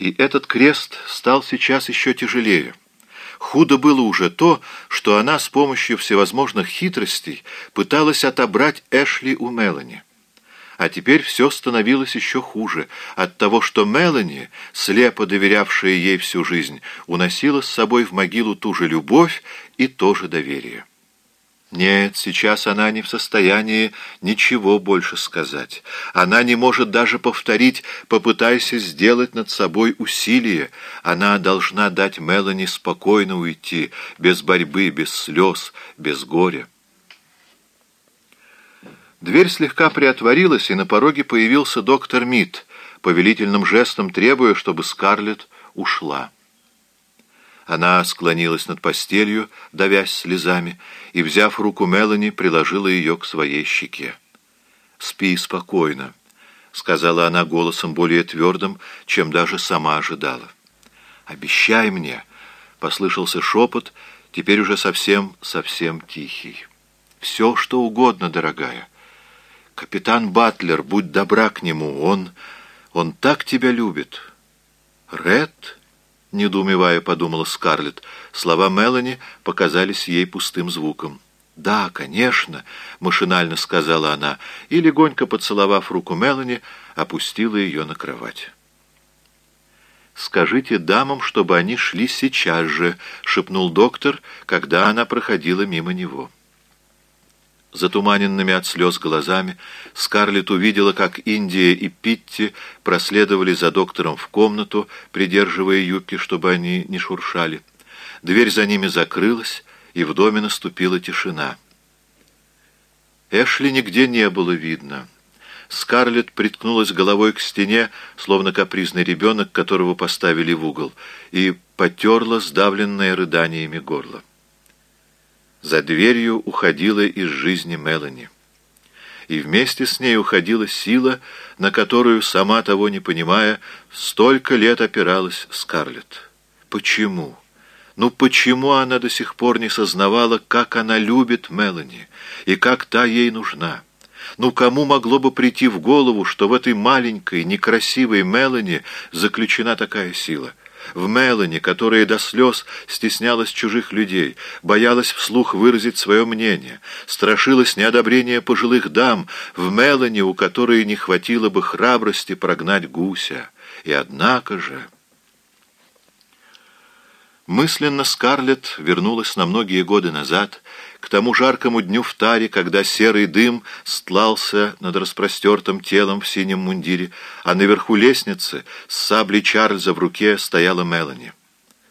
И этот крест стал сейчас еще тяжелее. Худо было уже то, что она с помощью всевозможных хитростей пыталась отобрать Эшли у Мелани. А теперь все становилось еще хуже от того, что Мелани, слепо доверявшая ей всю жизнь, уносила с собой в могилу ту же любовь и то же доверие. Нет, сейчас она не в состоянии ничего больше сказать. Она не может даже повторить «попытайся сделать над собой усилие». Она должна дать Мелани спокойно уйти, без борьбы, без слез, без горя. Дверь слегка приотворилась, и на пороге появился доктор Мид, повелительным жестом требуя, чтобы Скарлетт ушла. Она склонилась над постелью, давясь слезами, и, взяв руку Мелани, приложила ее к своей щеке. «Спи спокойно», — сказала она голосом более твердым, чем даже сама ожидала. «Обещай мне», — послышался шепот, теперь уже совсем-совсем тихий. «Все, что угодно, дорогая». Капитан Батлер, будь добра к нему, он... он так тебя любит. Ред? Недоумевая, подумала Скарлетт. Слова Мелани показались ей пустым звуком. «Да, конечно», — машинально сказала она, и, легонько поцеловав руку Мелани, опустила ее на кровать. «Скажите дамам, чтобы они шли сейчас же», — шепнул доктор, когда она проходила мимо него. Затуманенными от слез глазами Скарлетт увидела, как Индия и Питти проследовали за доктором в комнату, придерживая юбки, чтобы они не шуршали. Дверь за ними закрылась, и в доме наступила тишина. Эшли нигде не было видно. Скарлетт приткнулась головой к стене, словно капризный ребенок, которого поставили в угол, и потерла сдавленное рыданиями горло. За дверью уходила из жизни Мелани. И вместе с ней уходила сила, на которую, сама того не понимая, столько лет опиралась Скарлетт. Почему? Ну почему она до сих пор не сознавала, как она любит Мелани и как та ей нужна? Ну кому могло бы прийти в голову, что в этой маленькой, некрасивой Мелани заключена такая сила? В Мелани, которая до слез стеснялась чужих людей, боялась вслух выразить свое мнение, страшилась неодобрения пожилых дам, в Мелани, у которой не хватило бы храбрости прогнать гуся. И однако же... Мысленно Скарлетт вернулась на многие годы назад, тому жаркому дню в таре, когда серый дым стлался над распростертым телом в синем мундире, а наверху лестницы с саблей Чарльза в руке стояла Мелани.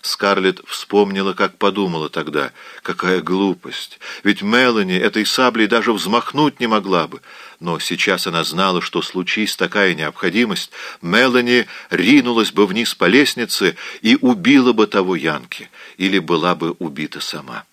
Скарлетт вспомнила, как подумала тогда. Какая глупость! Ведь Мелани этой саблей даже взмахнуть не могла бы. Но сейчас она знала, что случись такая необходимость, Мелани ринулась бы вниз по лестнице и убила бы того Янки, или была бы убита сама.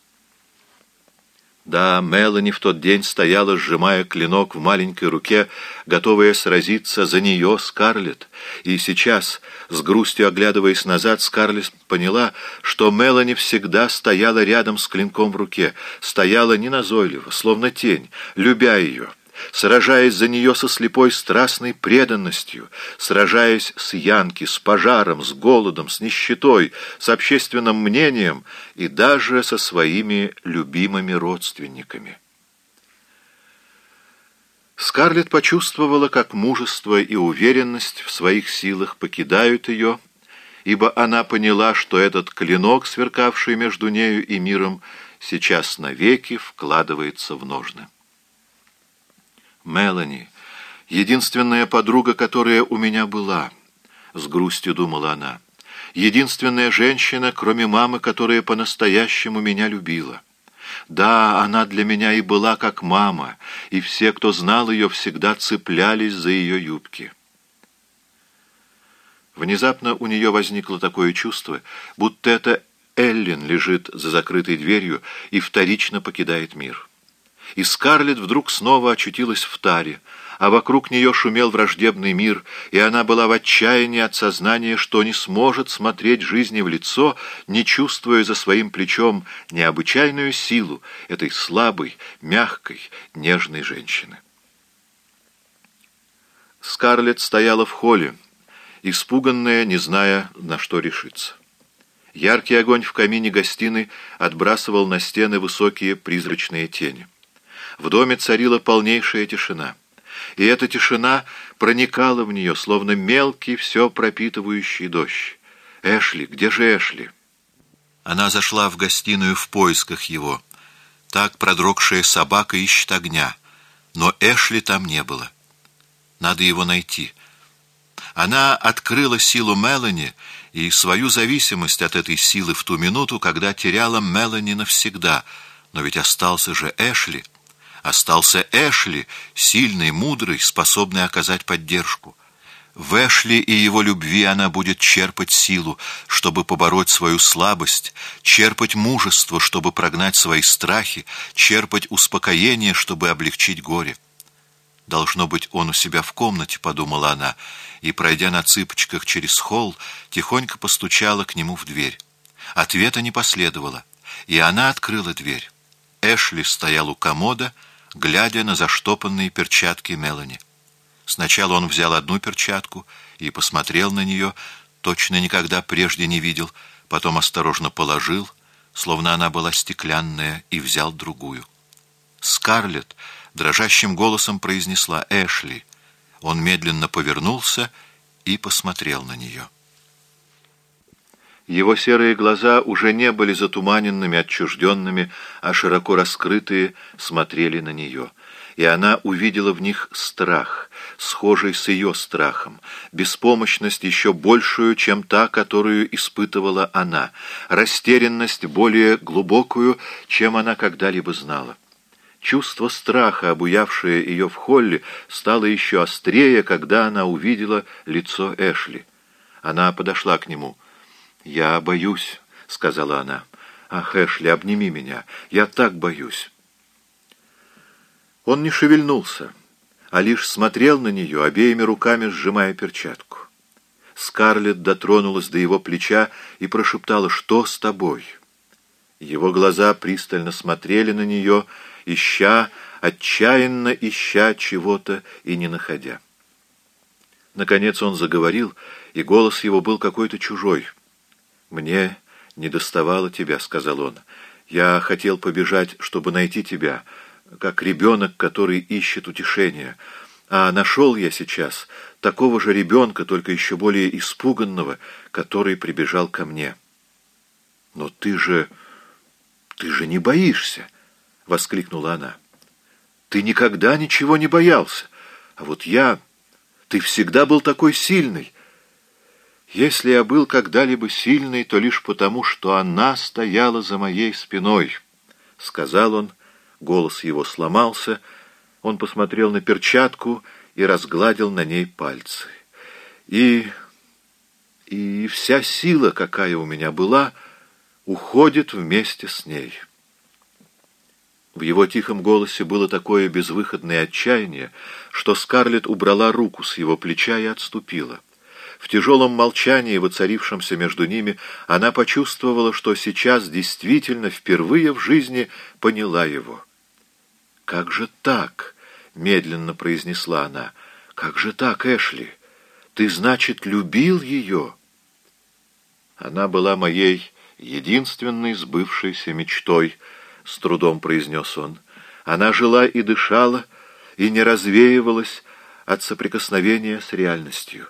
Да, Мелани в тот день стояла, сжимая клинок в маленькой руке, готовая сразиться за нее, Скарлетт. И сейчас, с грустью оглядываясь назад, Скарлетт поняла, что Мелани всегда стояла рядом с клинком в руке, стояла неназойливо, словно тень, любя ее сражаясь за нее со слепой страстной преданностью, сражаясь с Янки, с пожаром, с голодом, с нищетой, с общественным мнением и даже со своими любимыми родственниками. Скарлетт почувствовала, как мужество и уверенность в своих силах покидают ее, ибо она поняла, что этот клинок, сверкавший между нею и миром, сейчас навеки вкладывается в ножны. Мелани, единственная подруга, которая у меня была, — с грустью думала она. Единственная женщина, кроме мамы, которая по-настоящему меня любила. Да, она для меня и была как мама, и все, кто знал ее, всегда цеплялись за ее юбки. Внезапно у нее возникло такое чувство, будто это Эллен лежит за закрытой дверью и вторично покидает мир и Скарлетт вдруг снова очутилась в таре, а вокруг нее шумел враждебный мир, и она была в отчаянии от сознания, что не сможет смотреть жизни в лицо, не чувствуя за своим плечом необычайную силу этой слабой, мягкой, нежной женщины. Скарлетт стояла в холле, испуганная, не зная, на что решиться. Яркий огонь в камине гостиной отбрасывал на стены высокие призрачные тени. В доме царила полнейшая тишина. И эта тишина проникала в нее, словно мелкий, все пропитывающий дождь. «Эшли! Где же Эшли?» Она зашла в гостиную в поисках его. Так продрогшая собака ищет огня. Но Эшли там не было. Надо его найти. Она открыла силу Мелани и свою зависимость от этой силы в ту минуту, когда теряла Мелани навсегда. Но ведь остался же Эшли — Остался Эшли, сильный, мудрый, способный оказать поддержку. В Эшли и его любви она будет черпать силу, чтобы побороть свою слабость, черпать мужество, чтобы прогнать свои страхи, черпать успокоение, чтобы облегчить горе. «Должно быть, он у себя в комнате», — подумала она, и, пройдя на цыпочках через холл, тихонько постучала к нему в дверь. Ответа не последовало, и она открыла дверь. Эшли стоял у комода, — глядя на заштопанные перчатки Мелани. Сначала он взял одну перчатку и посмотрел на нее, точно никогда прежде не видел, потом осторожно положил, словно она была стеклянная, и взял другую. Скарлетт дрожащим голосом произнесла «Эшли». Он медленно повернулся и посмотрел на нее. Его серые глаза уже не были затуманенными, отчужденными, а широко раскрытые смотрели на нее. И она увидела в них страх, схожий с ее страхом, беспомощность еще большую, чем та, которую испытывала она, растерянность более глубокую, чем она когда-либо знала. Чувство страха, обуявшее ее в холле, стало еще острее, когда она увидела лицо Эшли. Она подошла к нему — «Я боюсь», — сказала она. «Ах, Эшли, обними меня. Я так боюсь». Он не шевельнулся, а лишь смотрел на нее, обеими руками сжимая перчатку. Скарлетт дотронулась до его плеча и прошептала «Что с тобой?». Его глаза пристально смотрели на нее, ища, отчаянно ища чего-то и не находя. Наконец он заговорил, и голос его был какой-то чужой — «Мне не доставало тебя», — сказал он. «Я хотел побежать, чтобы найти тебя, как ребенок, который ищет утешения. А нашел я сейчас такого же ребенка, только еще более испуганного, который прибежал ко мне». «Но ты же... ты же не боишься!» — воскликнула она. «Ты никогда ничего не боялся, а вот я... Ты всегда был такой сильный, если я был когда-либо сильный, то лишь потому, что она стояла за моей спиной, — сказал он. Голос его сломался. Он посмотрел на перчатку и разгладил на ней пальцы. И... и вся сила, какая у меня была, уходит вместе с ней. В его тихом голосе было такое безвыходное отчаяние, что Скарлетт убрала руку с его плеча и отступила. В тяжелом молчании, воцарившемся между ними, она почувствовала, что сейчас действительно впервые в жизни поняла его. «Как же так?» — медленно произнесла она. «Как же так, Эшли? Ты, значит, любил ее?» Она была моей единственной сбывшейся мечтой, — с трудом произнес он. Она жила и дышала, и не развеивалась от соприкосновения с реальностью.